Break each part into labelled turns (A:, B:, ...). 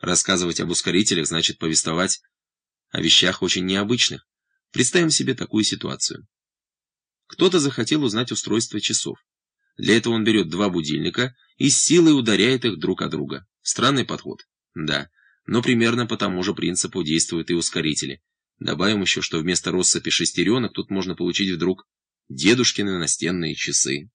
A: Рассказывать об ускорителях значит повествовать о вещах очень необычных. Представим себе такую ситуацию. Кто-то захотел узнать устройство часов. Для этого он берет два будильника и с силой ударяет их друг о друга. Странный подход? Да. Но примерно по тому же принципу действуют и ускорители. Добавим еще, что вместо россыпи шестеренок тут можно получить вдруг дедушкины настенные часы.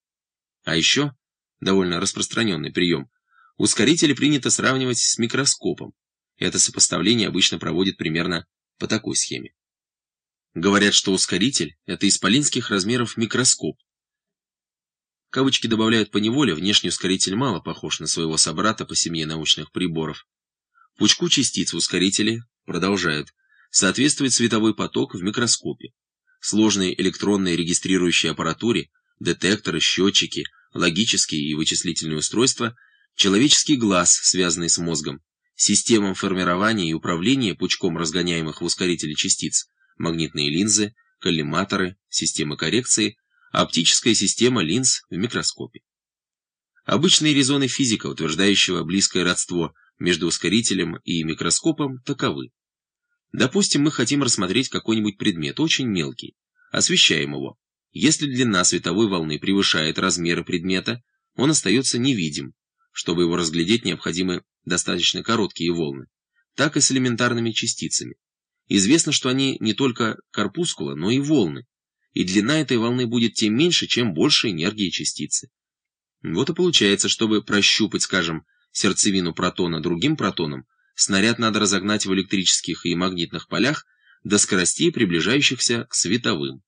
A: А еще, довольно распространенный прием, ускорители принято сравнивать с микроскопом. Это сопоставление обычно проводит примерно по такой схеме. Говорят, что ускоритель – это исполинских размеров микроскоп. Кавычки добавляют по неволе, внешний ускоритель мало похож на своего собрата по семье научных приборов. Пучку частиц в ускорителе продолжают. Соответствует световой поток в микроскопе. Сложной электронной регистрирующей аппаратуре, детекторы, счетчики, логические и вычислительные устройства, человеческий глаз, связанный с мозгом, системам формирования и управления пучком разгоняемых в ускорителе частиц, магнитные линзы, коллиматоры, системы коррекции, оптическая система линз в микроскопе. Обычные резоны физика, утверждающего близкое родство между ускорителем и микроскопом, таковы. Допустим, мы хотим рассмотреть какой-нибудь предмет, очень мелкий. Освещаем его. Если длина световой волны превышает размеры предмета, он остается невидим. Чтобы его разглядеть, необходимы достаточно короткие волны. Так и с элементарными частицами. Известно, что они не только корпускула, но и волны, и длина этой волны будет тем меньше, чем больше энергии частицы. Вот и получается, чтобы прощупать, скажем, сердцевину протона другим протоном, снаряд надо разогнать в электрических и магнитных полях до скоростей, приближающихся к световым.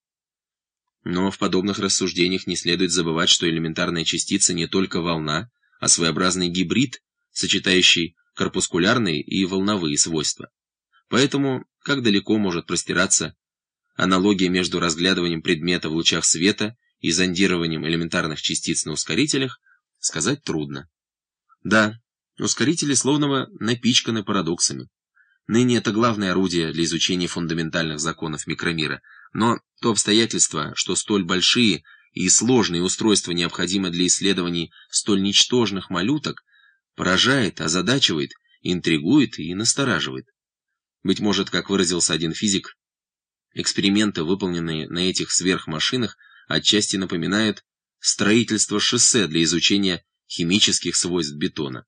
A: Но в подобных рассуждениях не следует забывать, что элементарная частица не только волна, а своеобразный гибрид, сочетающий корпускулярные и волновые свойства. Поэтому, как далеко может простираться аналогия между разглядыванием предмета в лучах света и зондированием элементарных частиц на ускорителях, сказать трудно. Да, ускорители словно напичканы парадоксами. Ныне это главное орудие для изучения фундаментальных законов микромира, но то обстоятельство, что столь большие и сложные устройства необходимы для исследований столь ничтожных малюток, поражает, озадачивает, интригует и настораживает. Быть может, как выразился один физик, эксперименты, выполненные на этих сверхмашинах, отчасти напоминают строительство шоссе для изучения химических свойств бетона.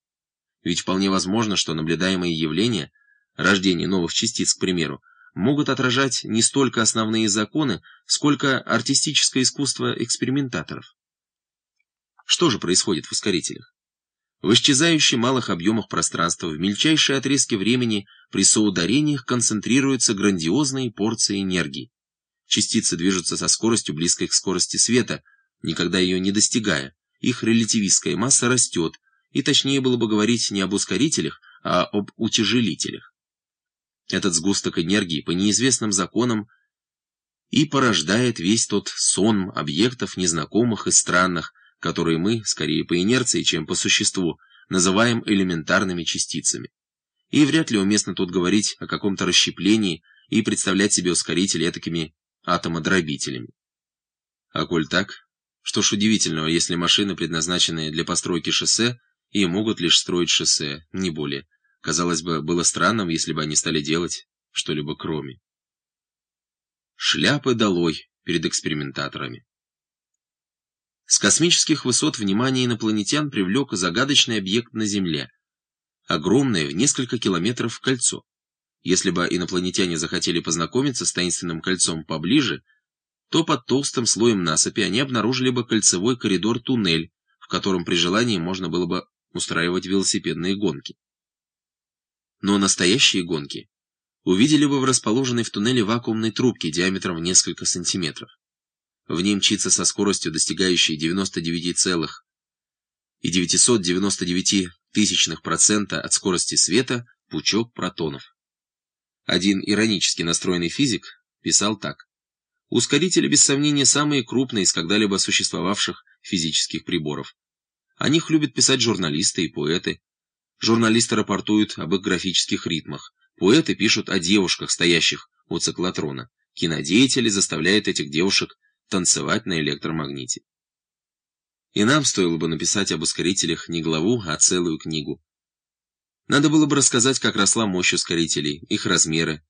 A: Ведь вполне возможно, что наблюдаемые явления, рождение новых частиц, к примеру, могут отражать не столько основные законы, сколько артистическое искусство экспериментаторов. Что же происходит в ускорителях? В исчезающих малых объемах пространства в мельчайшие отрезки времени при соударениях концентрируются грандиозные порции энергии. Частицы движутся со скоростью, близкой к скорости света, никогда ее не достигая. Их релятивистская масса растет, и точнее было бы говорить не об ускорителях, а об утяжелителях. Этот сгусток энергии по неизвестным законам и порождает весь тот сон объектов незнакомых и странных, которые мы, скорее по инерции, чем по существу, называем элементарными частицами. И вряд ли уместно тут говорить о каком-то расщеплении и представлять себе ускорители такими атомодробителями. А коль так, что ж удивительного, если машины, предназначенные для постройки шоссе, и могут лишь строить шоссе, не более. Казалось бы, было странным, если бы они стали делать что-либо кроме. Шляпы долой перед экспериментаторами. С космических высот внимание инопланетян привлек загадочный объект на Земле. Огромное, в несколько километров кольцо. Если бы инопланетяне захотели познакомиться с таинственным кольцом поближе, то под толстым слоем насыпи они обнаружили бы кольцевой коридор-туннель, в котором при желании можно было бы устраивать велосипедные гонки. Но настоящие гонки увидели бы в расположенной в туннеле вакуумной трубке диаметром в несколько сантиметров. В ней мчится со скоростью, достигающей 99,999% от скорости света, пучок протонов. Один иронически настроенный физик писал так. Ускорители, без сомнения, самые крупные из когда-либо существовавших физических приборов. О них любят писать журналисты и поэты. Журналисты рапортуют об их графических ритмах. Поэты пишут о девушках, стоящих у циклотрона. Кинодеятели заставляют этих девушек танцевать на электромагните. И нам стоило бы написать об ускорителях не главу, а целую книгу. Надо было бы рассказать, как росла мощь ускорителей, их размеры,